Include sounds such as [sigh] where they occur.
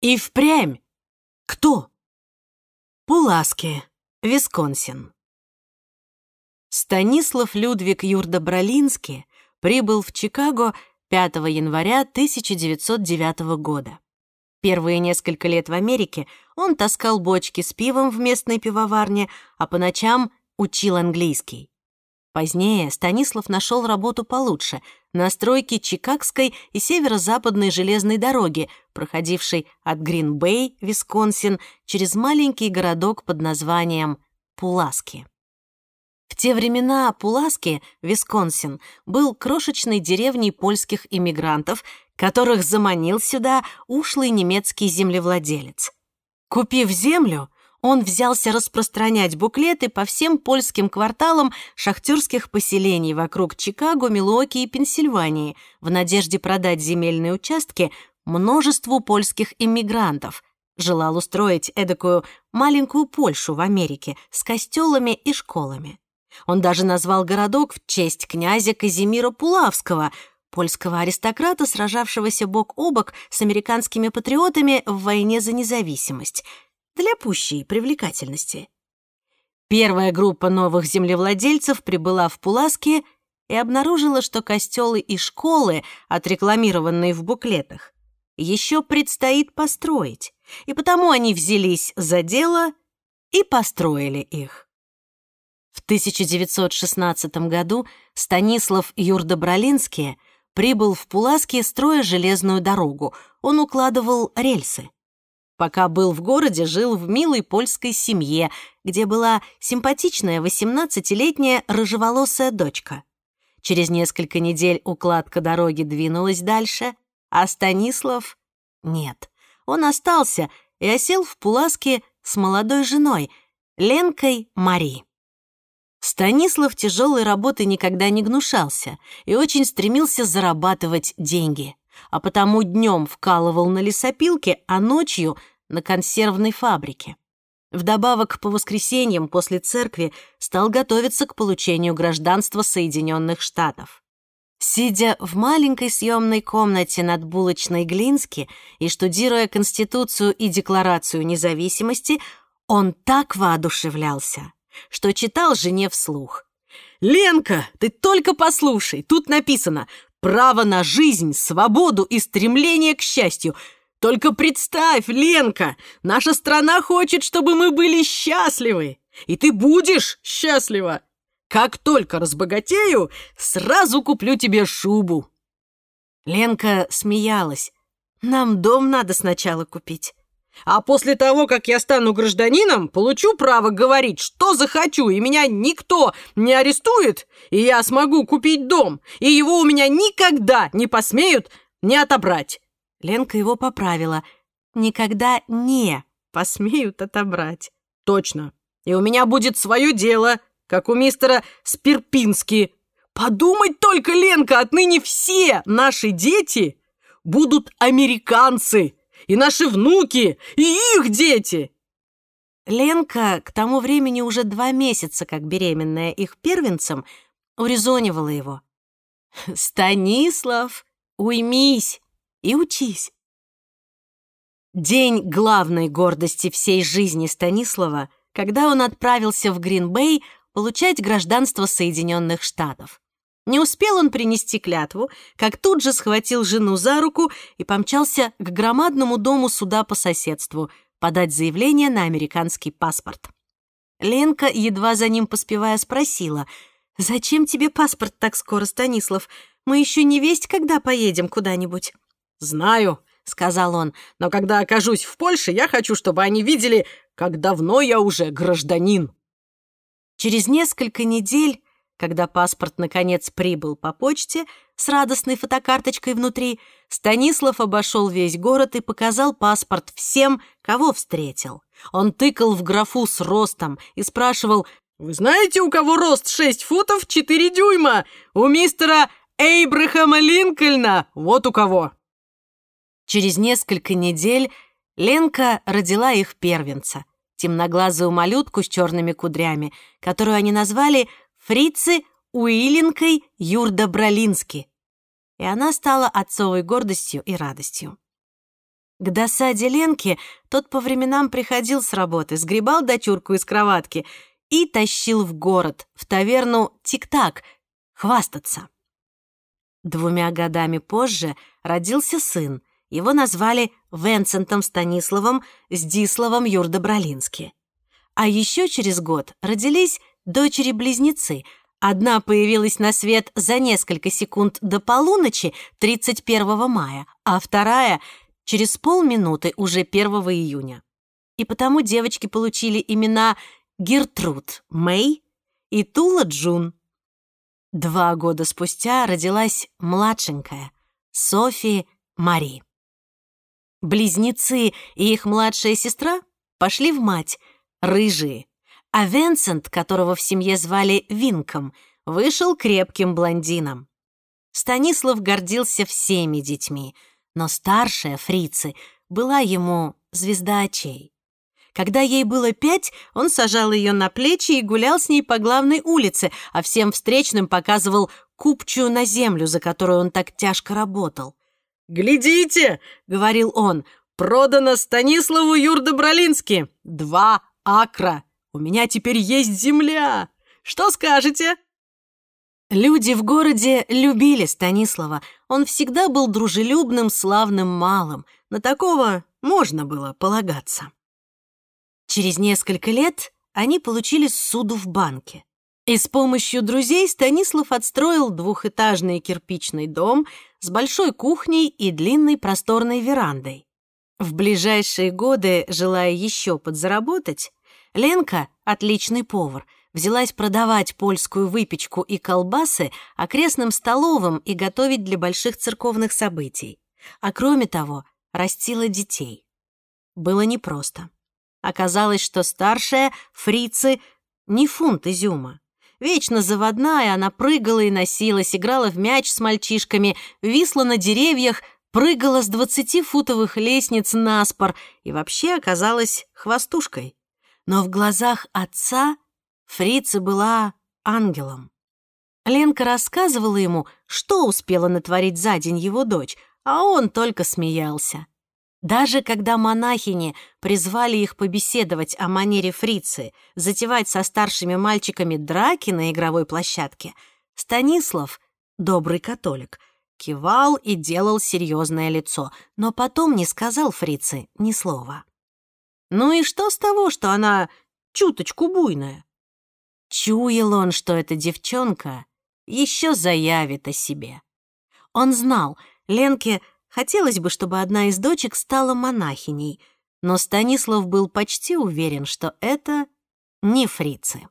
И впрямь. Кто? Пуласки, Висконсин. Станислав Людвиг Юрдобролинский прибыл в Чикаго 5 января 1909 года. Первые несколько лет в Америке он таскал бочки с пивом в местной пивоварне, а по ночам учил английский. Позднее Станислав нашел работу получше на стройке Чикагской и северо-западной железной дороги, проходившей от Грин-Бэй, Висконсин, через маленький городок под названием Пуласки. В те времена Пуласки, Висконсин, был крошечной деревней польских иммигрантов, которых заманил сюда ушлый немецкий землевладелец. Купив землю, он взялся распространять буклеты по всем польским кварталам шахтерских поселений вокруг Чикаго, Милуоки и Пенсильвании в надежде продать земельные участки множеству польских иммигрантов. Желал устроить эдакую маленькую Польшу в Америке с костелами и школами. Он даже назвал городок в честь князя Казимира Пулавского, польского аристократа, сражавшегося бок о бок с американскими патриотами в войне за независимость, для пущей привлекательности. Первая группа новых землевладельцев прибыла в Пуласке и обнаружила, что костелы и школы, отрекламированные в буклетах, еще предстоит построить, и потому они взялись за дело и построили их. В 1916 году Станислав Юрдобролинский прибыл в Пуласки, строя железную дорогу. Он укладывал рельсы. Пока был в городе, жил в милой польской семье, где была симпатичная 18-летняя рыжеволосая дочка. Через несколько недель укладка дороги двинулась дальше, а Станислав — нет. Он остался и осел в Пуласке с молодой женой, Ленкой Мари. Станислав тяжелой работы никогда не гнушался и очень стремился зарабатывать деньги, а потому днем вкалывал на лесопилке, а ночью — на консервной фабрике. Вдобавок, по воскресеньям после церкви стал готовиться к получению гражданства Соединенных Штатов. Сидя в маленькой съемной комнате над булочной Глински и штудируя Конституцию и Декларацию независимости, он так воодушевлялся, что читал жене вслух. «Ленка, ты только послушай, тут написано «Право на жизнь, свободу и стремление к счастью». Только представь, Ленка, наша страна хочет, чтобы мы были счастливы. И ты будешь счастлива. Как только разбогатею, сразу куплю тебе шубу». Ленка смеялась. «Нам дом надо сначала купить. А после того, как я стану гражданином, получу право говорить, что захочу, и меня никто не арестует, и я смогу купить дом, и его у меня никогда не посмеют не отобрать». Ленка его поправила. «Никогда не посмеют отобрать». «Точно. И у меня будет свое дело, как у мистера Спирпински. Подумать только, Ленка, отныне все наши дети будут американцы, и наши внуки, и их дети». Ленка к тому времени уже два месяца, как беременная их первенцем, урезонивала его. [laughs] «Станислав, уймись, и учись. День главной гордости всей жизни Станислава, когда он отправился в Грин-Бэй получать гражданство Соединенных Штатов. Не успел он принести клятву, как тут же схватил жену за руку и помчался к громадному дому суда по соседству подать заявление на американский паспорт. Ленка, едва за ним поспевая, спросила, «Зачем тебе паспорт так скоро, Станислав? Мы еще не весть, когда поедем куда-нибудь». «Знаю», — сказал он, «но когда окажусь в Польше, я хочу, чтобы они видели, как давно я уже гражданин». Через несколько недель, когда паспорт наконец прибыл по почте с радостной фотокарточкой внутри, Станислав обошел весь город и показал паспорт всем, кого встретил. Он тыкал в графу с ростом и спрашивал, «Вы знаете, у кого рост 6 футов 4 дюйма? У мистера Эйбрахама Линкольна, вот у кого!» Через несколько недель Ленка родила их первенца, темноглазую малютку с черными кудрями, которую они назвали Фрицы Уилинкой Юрда Бролински. И она стала отцовой гордостью и радостью. К досаде Ленки тот по временам приходил с работы, сгребал дочурку из кроватки и тащил в город, в таверну «Тик-так», хвастаться. Двумя годами позже родился сын. Его назвали Венцентом Станиславом Здиславом Юрдобролински. А еще через год родились дочери-близнецы. Одна появилась на свет за несколько секунд до полуночи 31 мая, а вторая — через полминуты уже 1 июня. И потому девочки получили имена Гертруд Мэй и Тула Джун. Два года спустя родилась младшенькая Софи Мари. Близнецы и их младшая сестра пошли в мать, рыжие, а Венсент, которого в семье звали Винком, вышел крепким блондином. Станислав гордился всеми детьми — но старшая, фрицы, была ему звезда очей. Когда ей было пять, он сажал ее на плечи и гулял с ней по главной улице, а всем встречным показывал купчую на землю, за которую он так тяжко работал. «Глядите!» — говорил он. «Продано Станиславу Юрдобролински! Два акра! У меня теперь есть земля! Что скажете?» Люди в городе любили Станислава. Он всегда был дружелюбным, славным малым. На такого можно было полагаться. Через несколько лет они получили суду в банке. И с помощью друзей Станислав отстроил двухэтажный кирпичный дом с большой кухней и длинной просторной верандой. В ближайшие годы, желая еще подзаработать, Ленка, отличный повар — взялась продавать польскую выпечку и колбасы окрестным столовым и готовить для больших церковных событий. А кроме того, растила детей. Было непросто. Оказалось, что старшая, фрицы, не фунт изюма. Вечно заводная, она прыгала и носилась, играла в мяч с мальчишками, висла на деревьях, прыгала с двадцатифутовых лестниц на спор и вообще оказалась хвостушкой. Но в глазах отца Фрица была ангелом. Ленка рассказывала ему, что успела натворить за день его дочь, а он только смеялся. Даже когда монахини призвали их побеседовать о манере фрицы, затевать со старшими мальчиками драки на игровой площадке, Станислав, добрый католик, кивал и делал серьезное лицо, но потом не сказал фрице ни слова. Ну и что с того, что она чуточку буйная? Чуял он, что эта девчонка еще заявит о себе. Он знал, Ленке хотелось бы, чтобы одна из дочек стала монахиней, но Станислав был почти уверен, что это не фрицы.